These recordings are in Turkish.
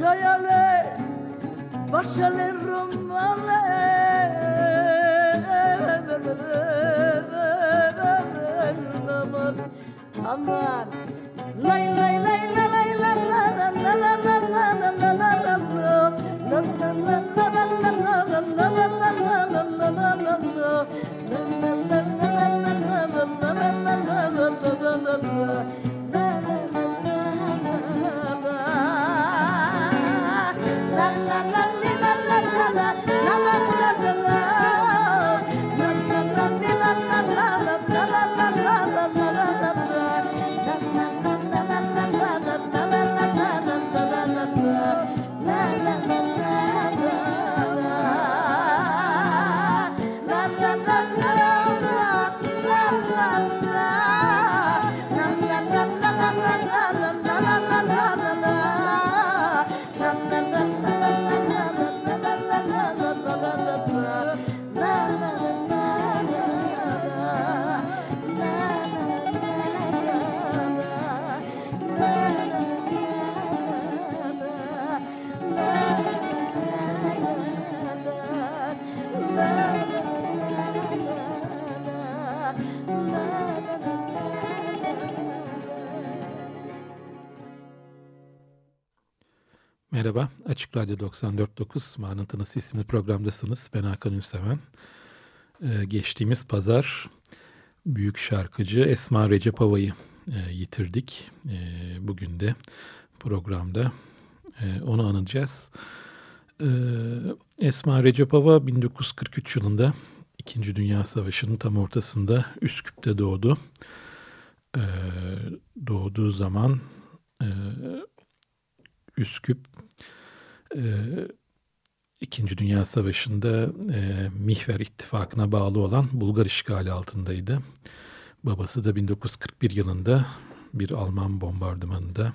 lasciale, lasciale rommale. Aman, aman. Merhaba, Açık Radyo 94.9 Manıntınız isimli programdasınız. Ben Hakan Ünseven. Ee, geçtiğimiz pazar büyük şarkıcı Esma Recepava'yı e, yitirdik. E, bugün de programda e, onu anacağız. E, Esma Recepava 1943 yılında İkinci Dünya Savaşı'nın tam ortasında Üsküp'te doğdu. E, doğduğu zaman... E, Üsküp e, İkinci Dünya Savaşı'nda e, Mihver İttifakı'na bağlı olan Bulgar işgali altındaydı. Babası da 1941 yılında bir Alman bombardımanında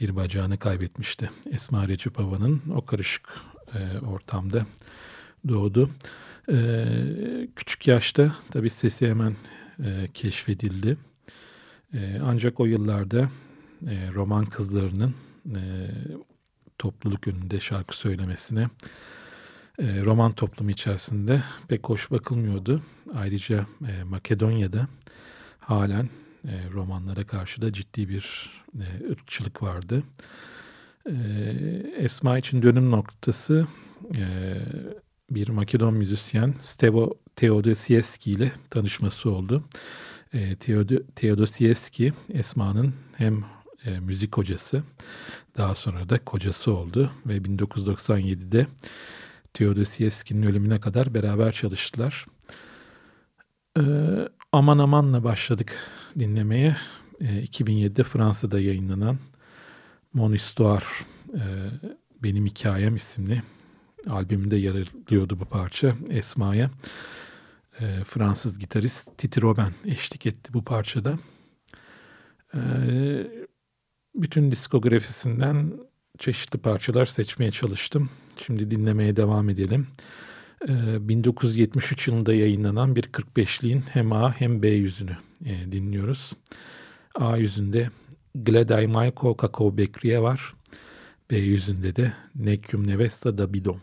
bir bacağını kaybetmişti. Esma Recipova'nın o karışık e, ortamda doğdu. E, küçük yaşta tabii sesi hemen e, keşfedildi. E, ancak o yıllarda e, roman kızlarının e, topluluk önünde şarkı söylemesine e, roman toplumu içerisinde pek hoş bakılmıyordu. Ayrıca e, Makedonya'da halen e, romanlara karşı da ciddi bir e, ırkçılık vardı. E, Esma için dönüm noktası e, bir Makedon müzisyen Stevo Teodosieski ile tanışması oldu. E, Teodosieski Esma'nın hem e, müzik hocası. Daha sonra da kocası oldu ve 1997'de Teodosievski'nin ölümüne kadar beraber çalıştılar. E, aman Aman'la başladık dinlemeye. E, 2007'de Fransa'da yayınlanan Mon Histoire e, Benim Hikayem isimli albümünde yer alıyordu bu parça Esma'ya. E, Fransız gitarist Titi Robin eşlik etti bu parçada. E, bütün diskografisinden çeşitli parçalar seçmeye çalıştım. Şimdi dinlemeye devam edelim. 1973 ee, yılında yayınlanan bir 45'liğin hem A hem B yüzünü e, dinliyoruz. A yüzünde Gledaj Majko Kakao Bekriye var. B yüzünde de Nekyum Nevesta da Bidon.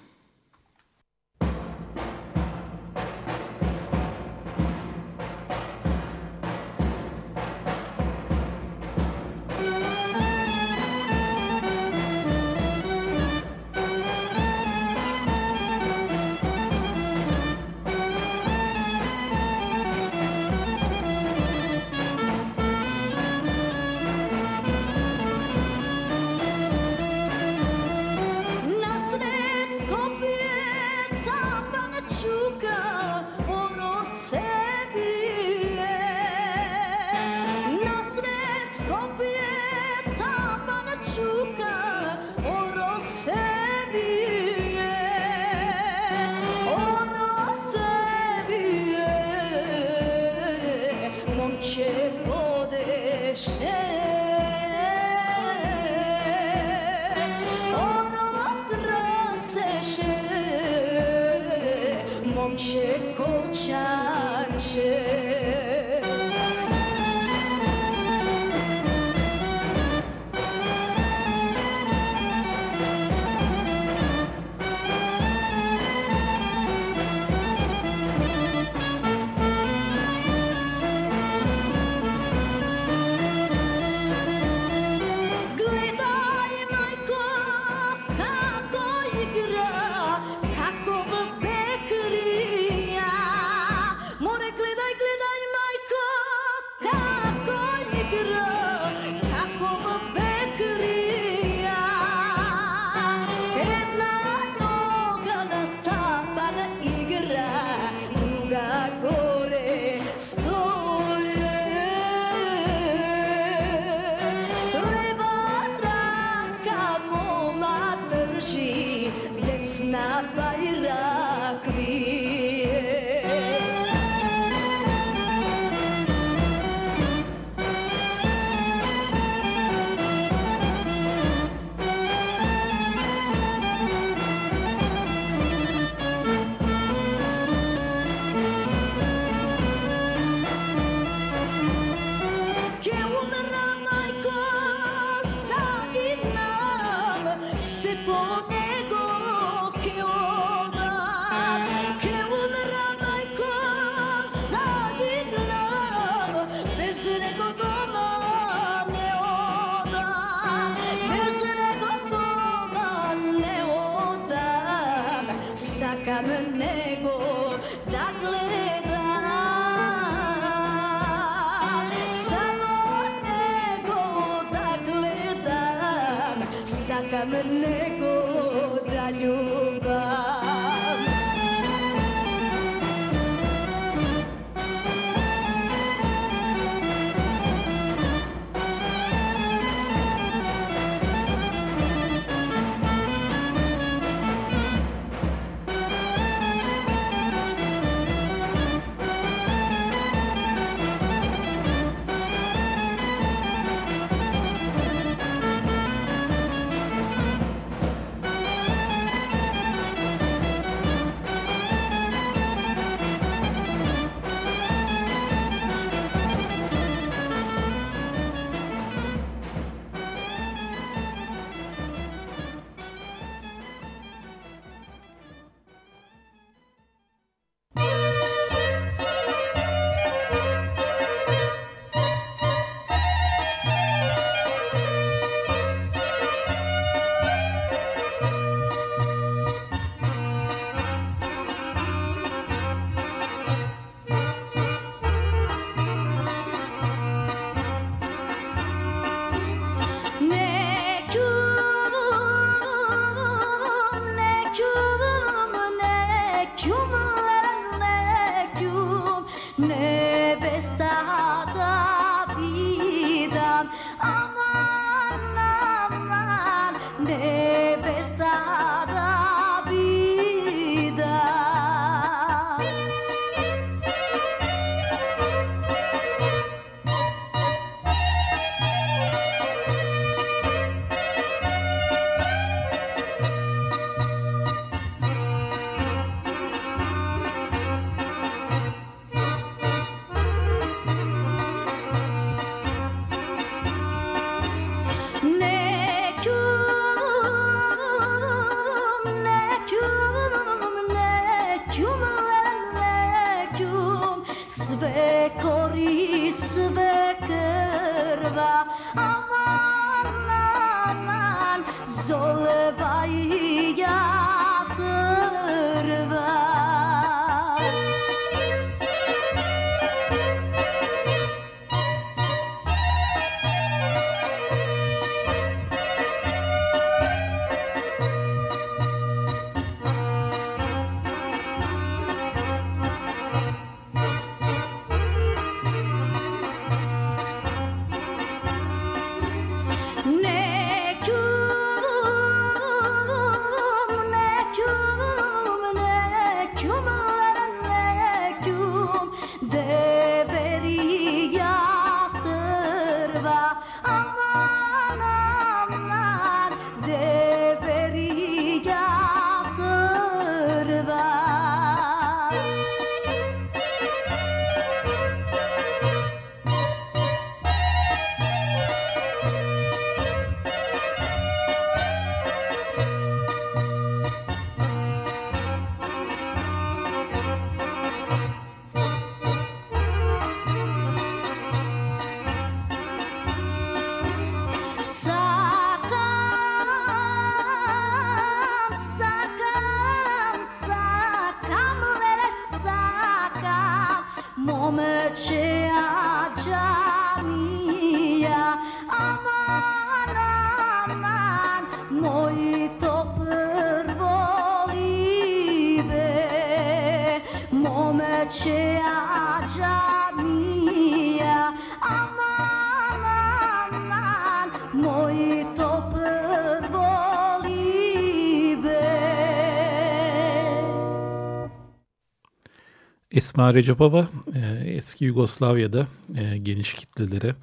Esma Recepova e, eski Yugoslavya'da e, geniş kitlelere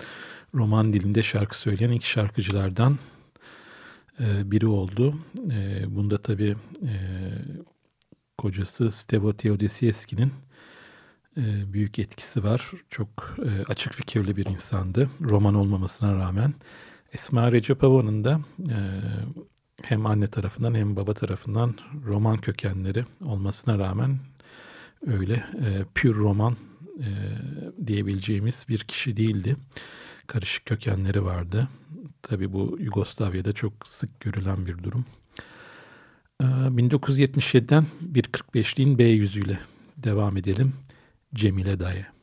roman dilinde şarkı söyleyen ilk şarkıcılardan e, biri oldu. Bunda tabii kocası Stevo Teodosieski'nin büyük etkisi var. Çok açık fikirli bir insandı. Roman olmamasına rağmen. Esma Recepova'nın da hem anne tarafından hem baba tarafından roman kökenleri olmasına rağmen öyle e, pür roman e, diyebileceğimiz bir kişi değildi. Karışık kökenleri vardı. Tabii bu Yugoslavya'da çok sık görülen bir durum. E, 1977'den bir 45'liğin B yüzüyle devam edelim. Cemile Daye.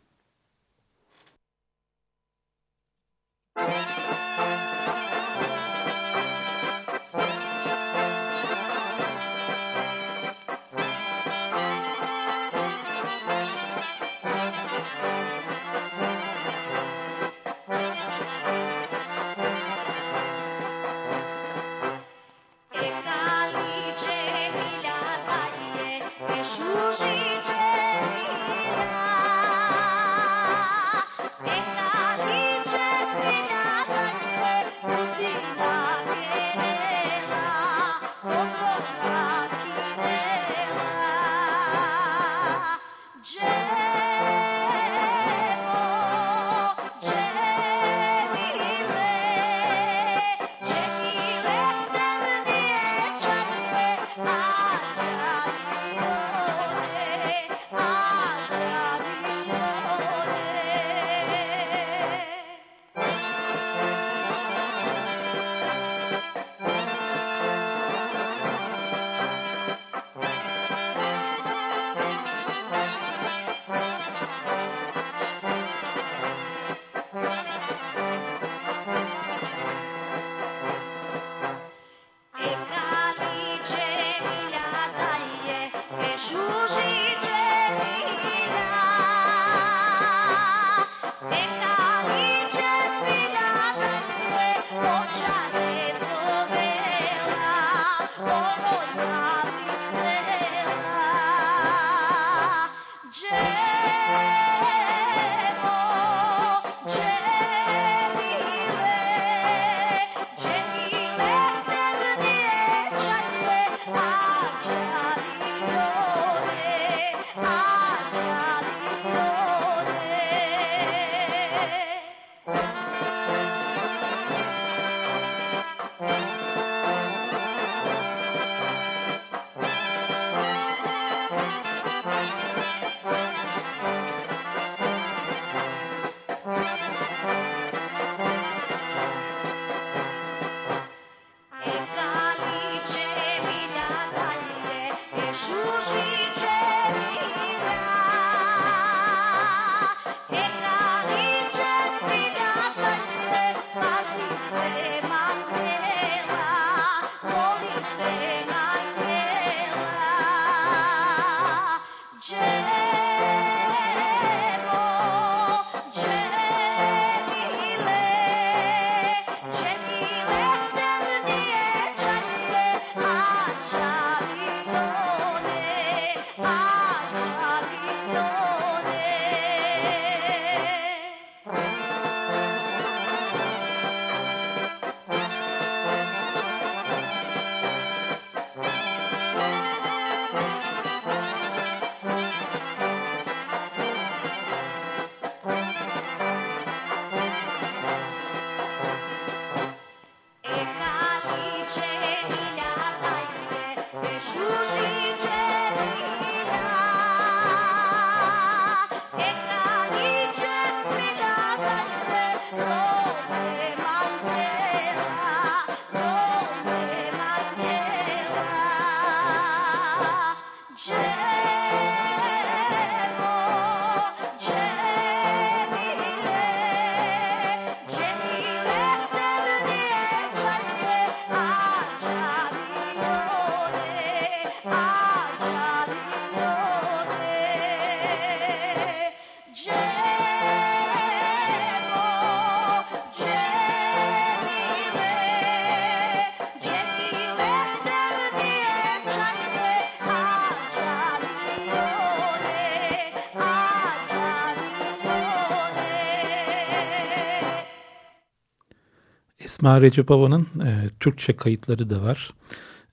Esma Recepova'nın e, Türkçe kayıtları da var.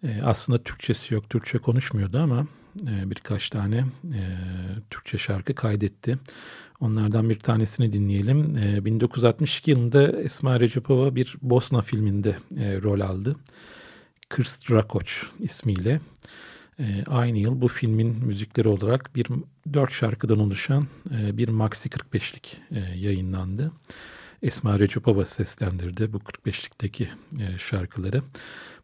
E, aslında Türkçesi yok, Türkçe konuşmuyordu ama e, birkaç tane e, Türkçe şarkı kaydetti. Onlardan bir tanesini dinleyelim. E, 1962 yılında Esma Recepova bir Bosna filminde e, rol aldı. Kırs Rakoç ismiyle. E, aynı yıl bu filmin müzikleri olarak bir dört şarkıdan oluşan e, bir Maxi 45'lik e, yayınlandı. Esma Recepova seslendirdi bu 45'likteki e, şarkıları.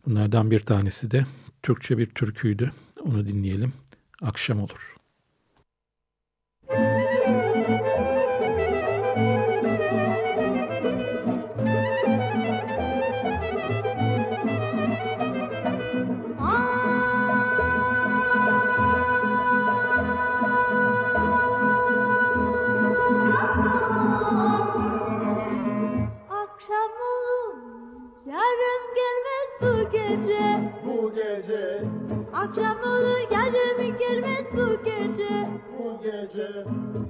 Bunlardan bir tanesi de Türkçe bir türküydü. Onu dinleyelim. Akşam olur.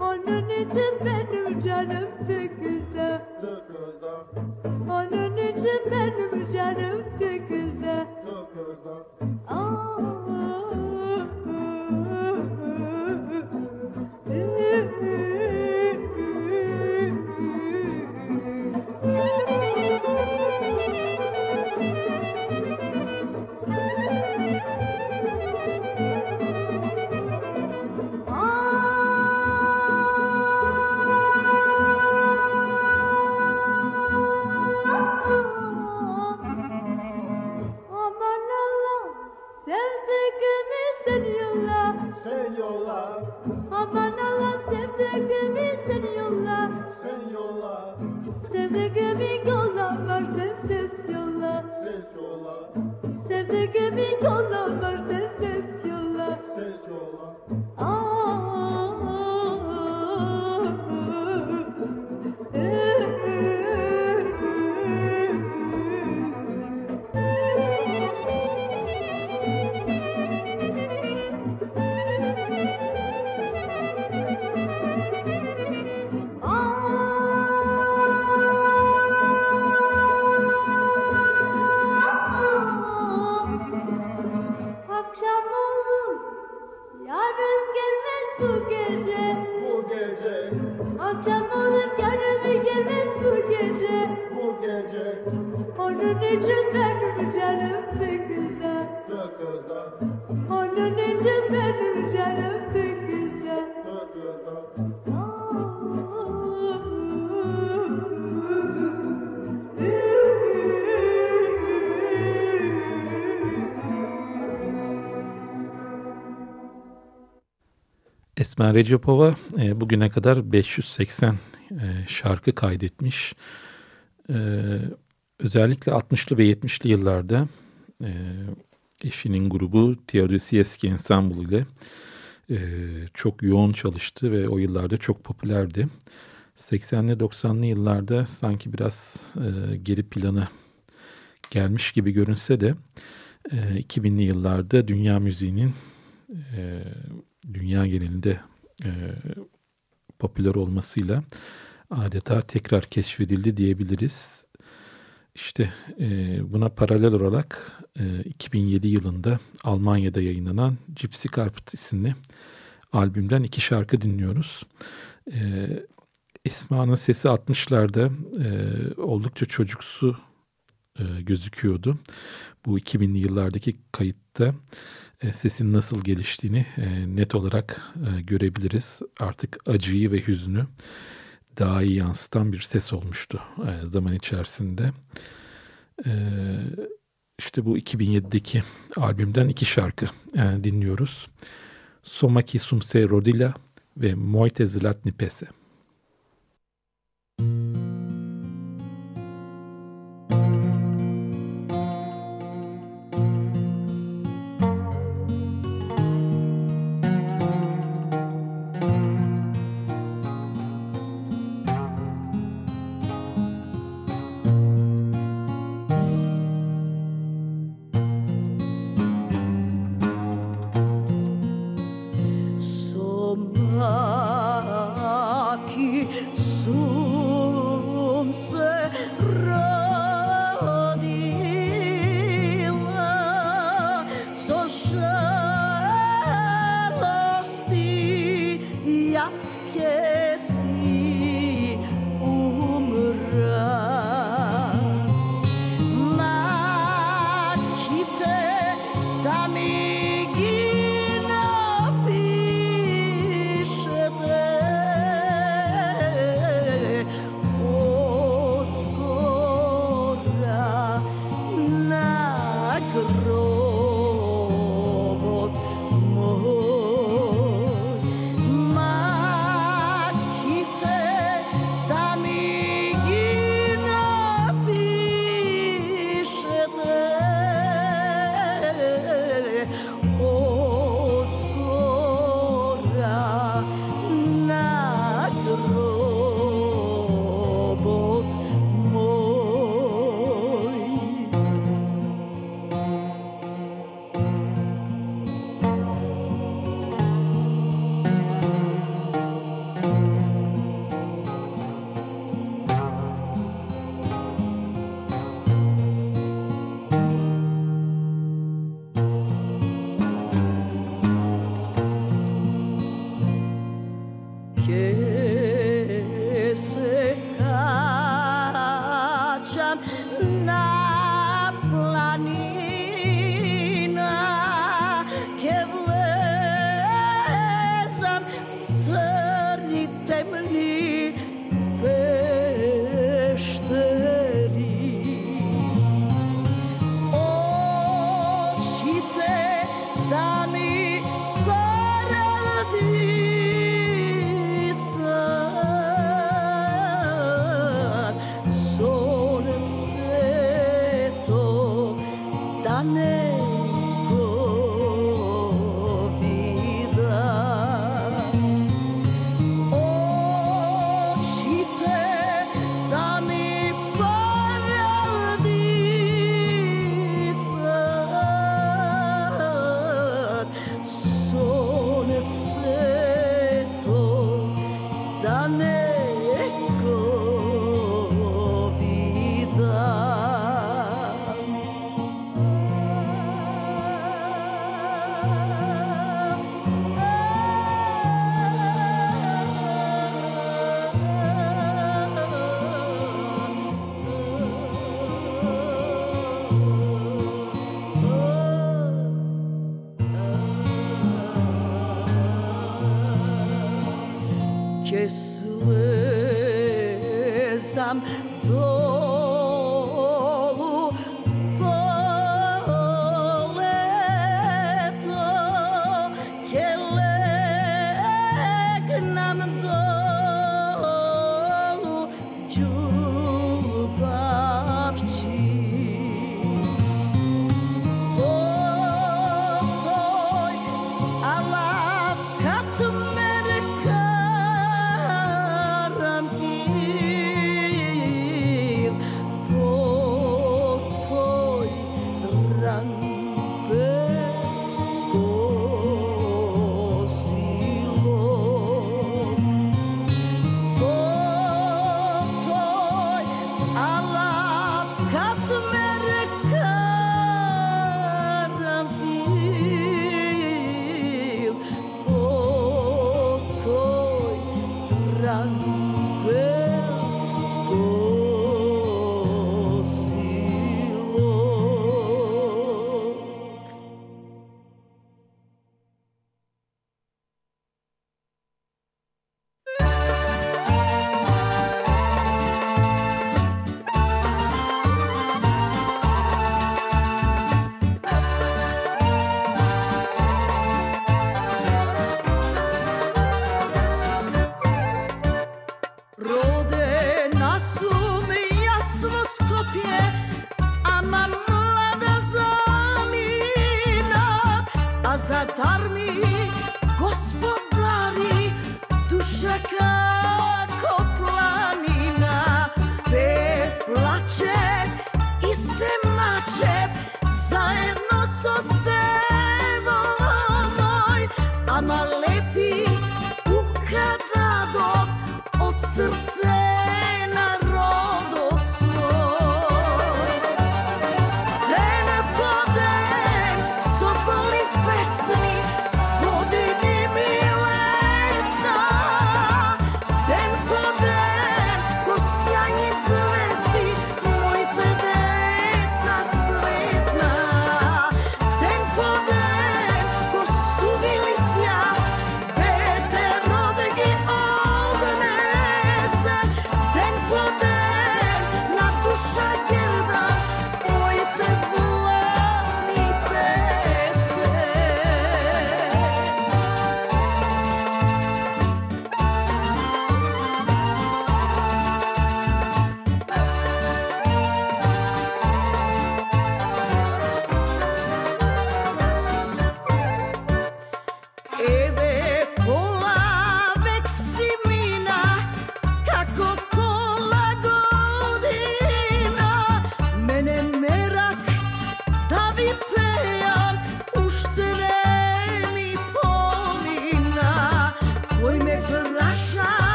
Onun için benim canım Tıkızda Onun için benim canım tıkızda Tıkızda Esma Recepova e, bugüne kadar 580 e, şarkı kaydetmiş. E, özellikle 60'lı ve 70'li yıllarda e, eşinin grubu Teodosievski Ensemble ile e, çok yoğun çalıştı ve o yıllarda çok popülerdi. 80'li 90'lı yıllarda sanki biraz e, geri plana gelmiş gibi görünse de e, 2000'li yıllarda dünya müziğinin e, dünya genelinde e, popüler olmasıyla adeta tekrar keşfedildi diyebiliriz. İşte e, buna paralel olarak e, 2007 yılında Almanya'da yayınlanan Gypsy Carpet isimli albümden iki şarkı dinliyoruz. E, Esma'nın sesi 60'larda e, oldukça çocuksu e, gözüküyordu. Bu 2000'li yıllardaki kayıtta sesin nasıl geliştiğini e, net olarak e, görebiliriz. Artık acıyı ve hüznü daha iyi yansıtan bir ses olmuştu zaman içerisinde. İşte bu 2007'deki albümden iki şarkı dinliyoruz. Somaki Sumse Rodila ve Moite Zlatni Pese.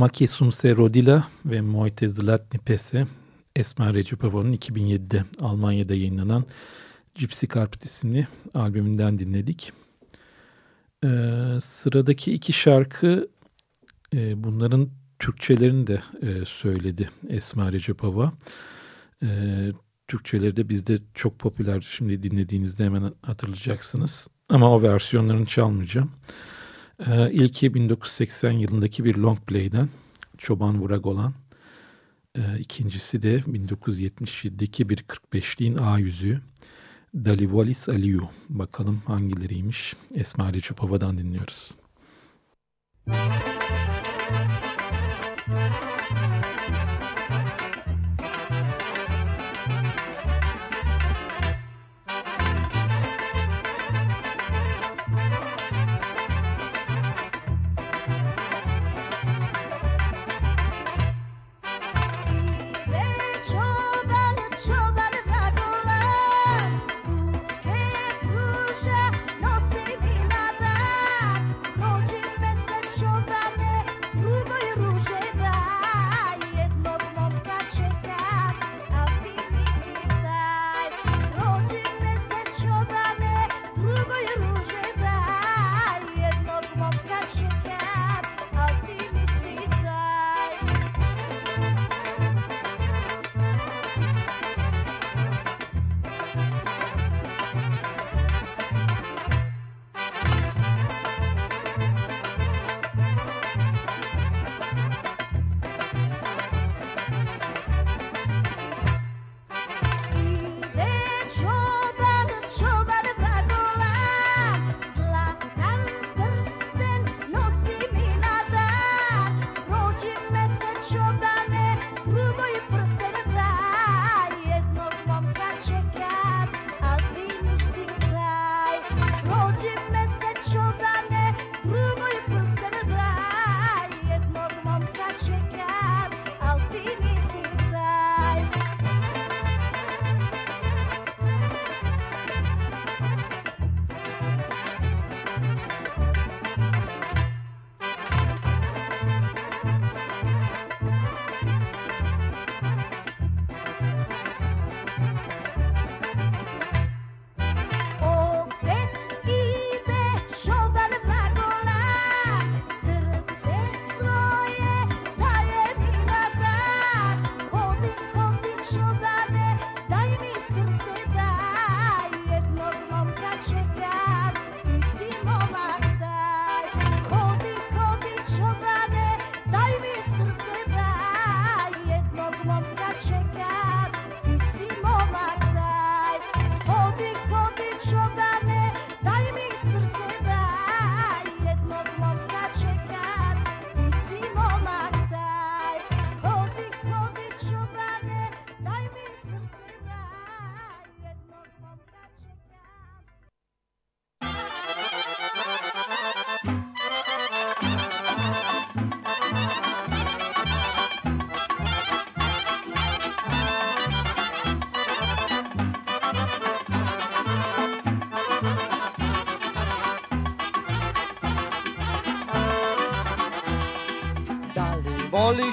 Somaki Sumse Rodila ve Moite Zlatni Pese Esma Recepova'nın 2007'de Almanya'da yayınlanan Gypsy Carpet isimli albümünden dinledik. Ee, sıradaki iki şarkı e, bunların Türkçelerini de e, söyledi Esma Recepova. E, Türkçeleri de bizde çok popüler şimdi dinlediğinizde hemen hatırlayacaksınız. Ama o versiyonlarını çalmayacağım. Ee, ilki 1980 yılındaki bir long play'den Çoban Vurak olan. Ee, ikincisi de 1977'deki bir 45'liğin A yüzüğü. Dalivolis Aliyu. Bakalım hangileriymiş. Esma Reçupova'dan dinliyoruz. Müzik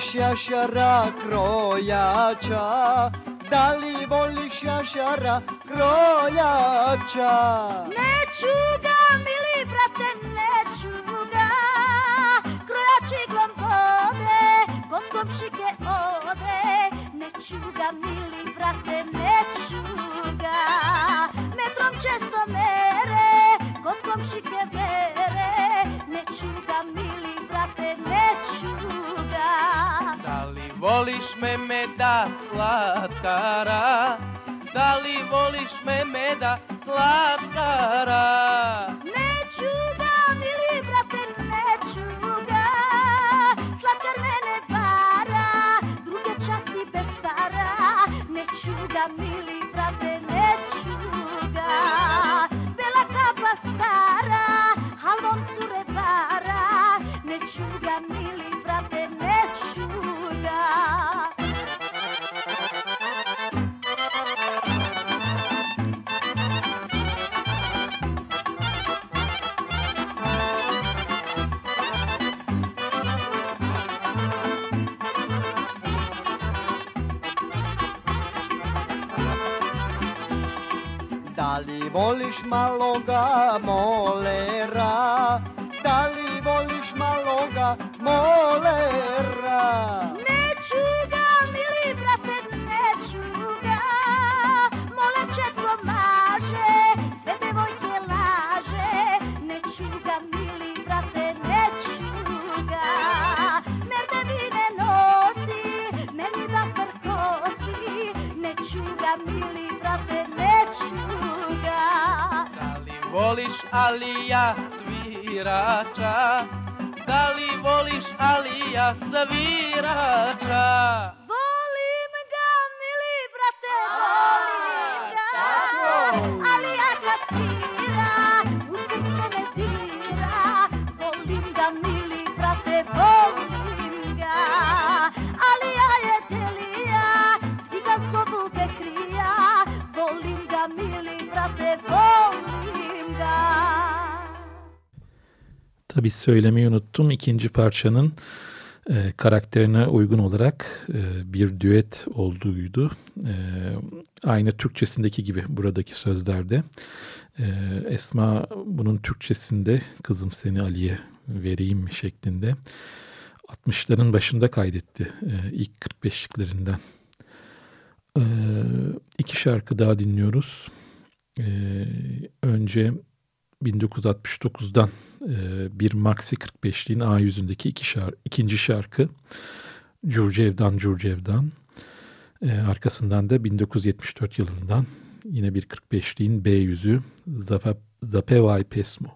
voliš jašara krojača? Da li voliš jašara krojača? Neću ga, mili brate, neću ga Krojači kod komšike ode Neću ga, mili brate, neću ga Metrom često mere, kod komšike My longa, mon Alija svirača? Volim ga, mili brate, volim ga. Ali ja kad svira, u srce me dira Volim ga, mili brate, volim ga. Ali ja je delija, svi ga zovu bekrija Volim ga, mili brate, volim ga. Tabii söylemeyi unuttum. İkinci parçanın e, karakterine uygun olarak e, bir düet olduğuydu. E, aynı Türkçesindeki gibi buradaki sözlerde. E, Esma bunun Türkçesinde kızım seni Ali'ye vereyim şeklinde 60'ların başında kaydetti e, ilk 45'liklerinden. E, iki şarkı daha dinliyoruz. E, önce 1969'dan e, bir Maxi 45'liğin A yüzündeki iki şar ikinci şarkı Curcevdan Curcevdan. E, arkasından da 1974 yılından yine bir 45'liğin B yüzü Zape, Zapevay Pesmo.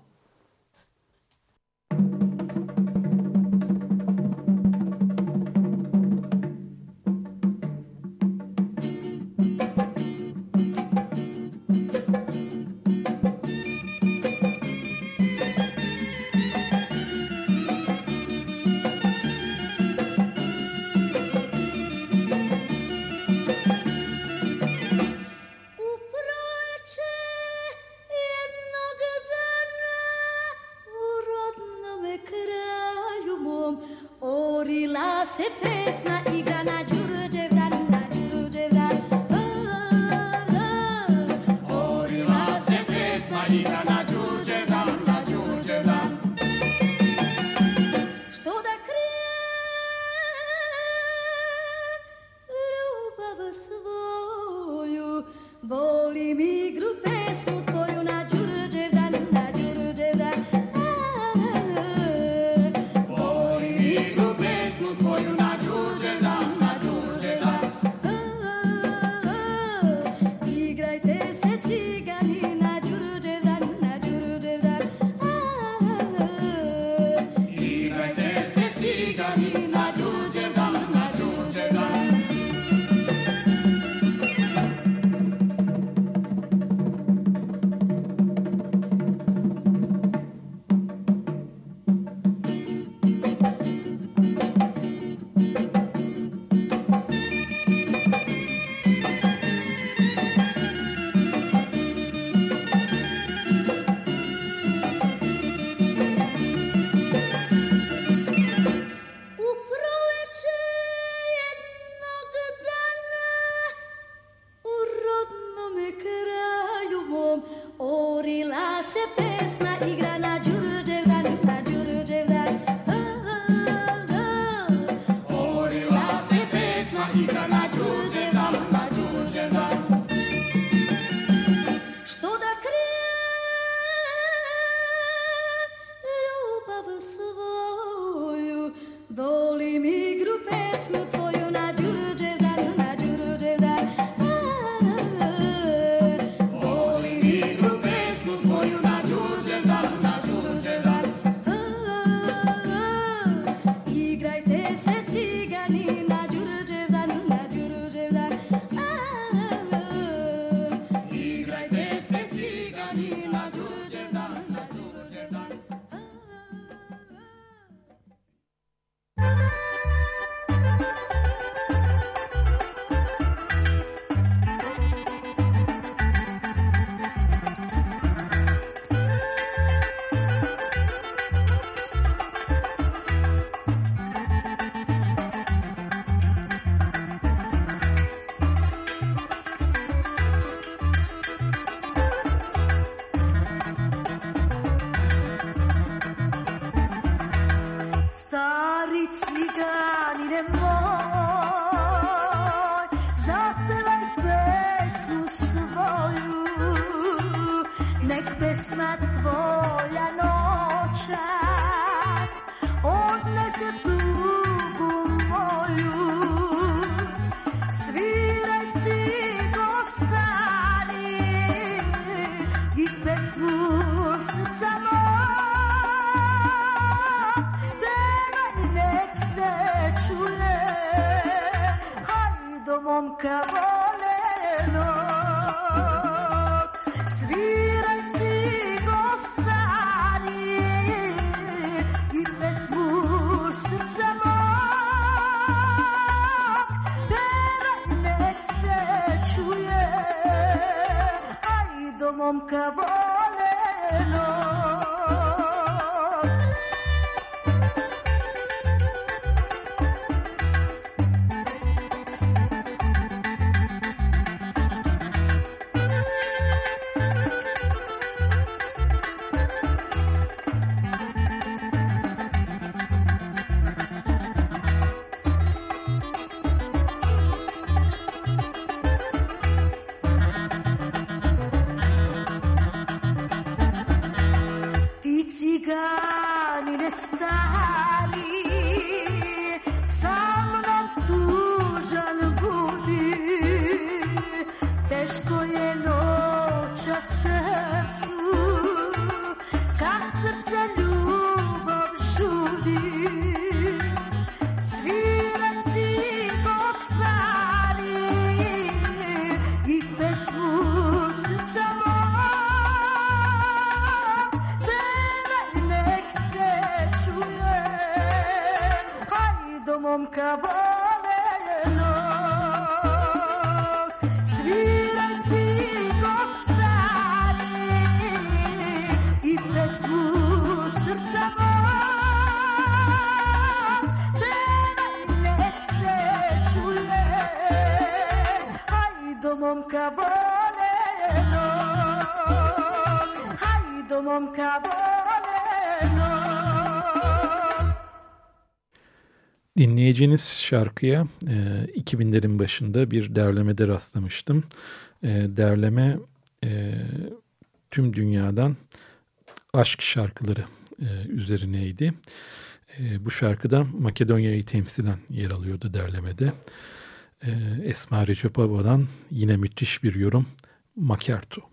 dinleyeceğiniz şarkıya e, 2000'lerin başında bir derlemede rastlamıştım. E, derleme e, tüm dünyadan aşk şarkıları e, üzerineydi. E, bu şarkıda Makedonya'yı temsilen yer alıyordu derlemede. E, Esma Recep Aba'dan yine müthiş bir yorum Makerto.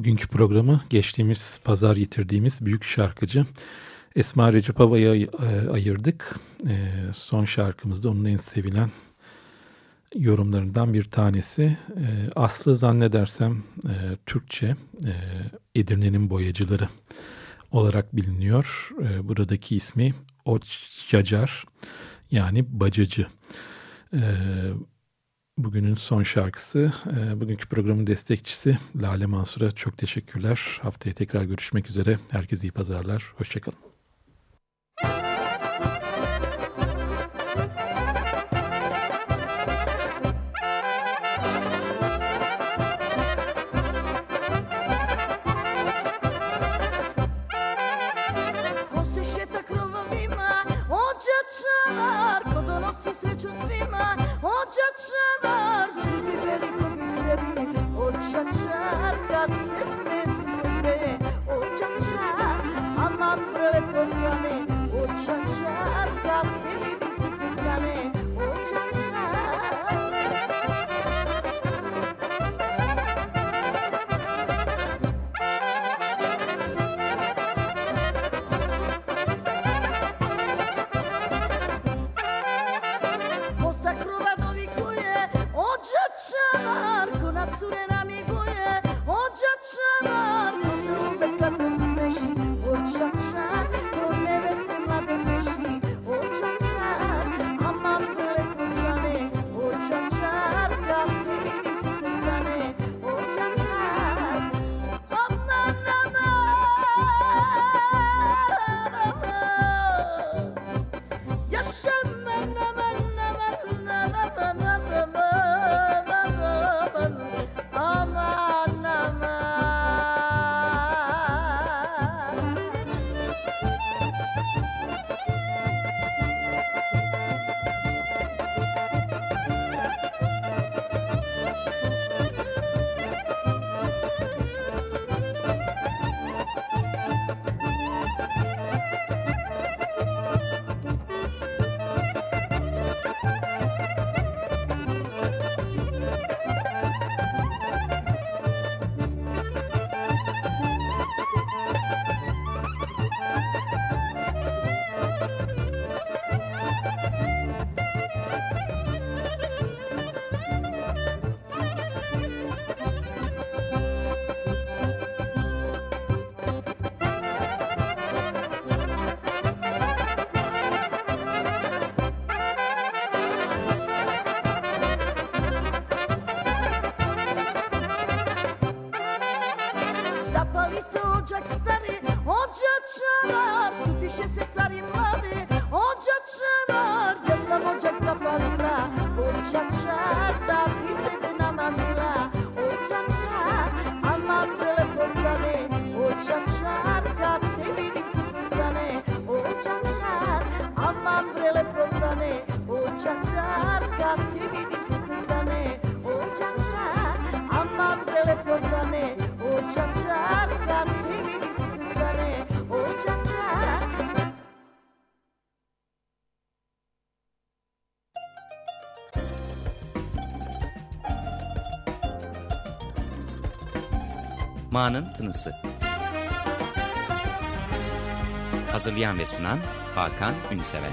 bugünkü programı geçtiğimiz pazar yitirdiğimiz büyük şarkıcı Esma Recep Hava'ya e, ayırdık. E, son şarkımızda onun en sevilen yorumlarından bir tanesi. E, Aslı zannedersem Türkçe Edirne'nin boyacıları olarak biliniyor. Buradaki ismi Oçcacar yani Bacacı. E, bugünün son şarkısı. E, bugünkü programın destekçisi Lale Mansur'a çok teşekkürler. Haftaya tekrar görüşmek üzere. Herkese iyi pazarlar. Hoşçakalın. Ma'nın Tınısı. Hazırlayan ve sunan Hakan Ünseven.